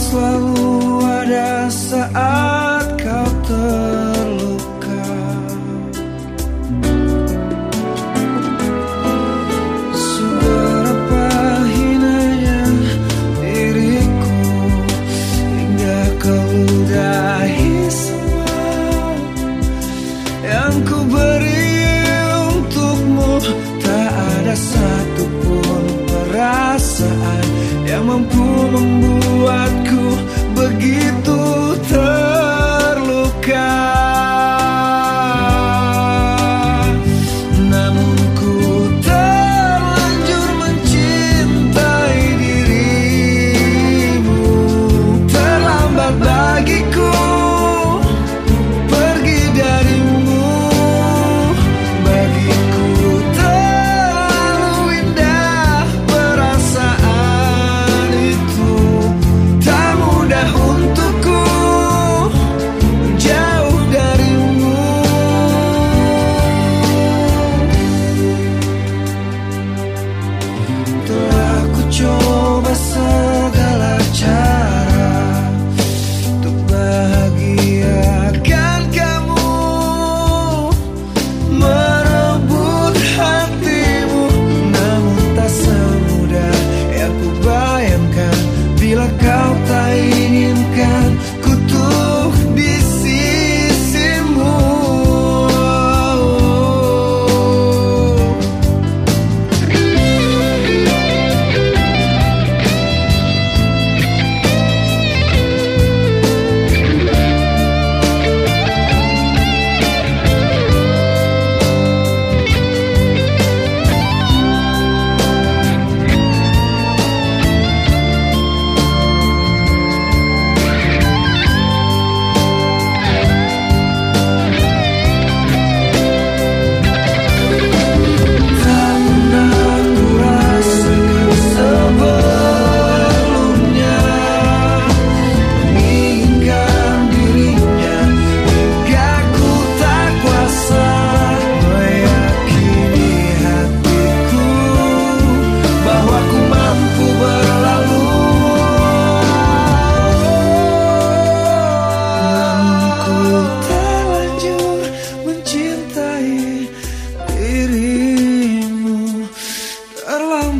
selalu ada saat kau terluka. Seberapa hinanya diriku Hingga kau ludahi semua Yang ku beri untukmu. Tak ada satupun perasaan Yang mampu membuatku forgive.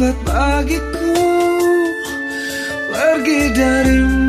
terlambat bagiku. Pergi darimu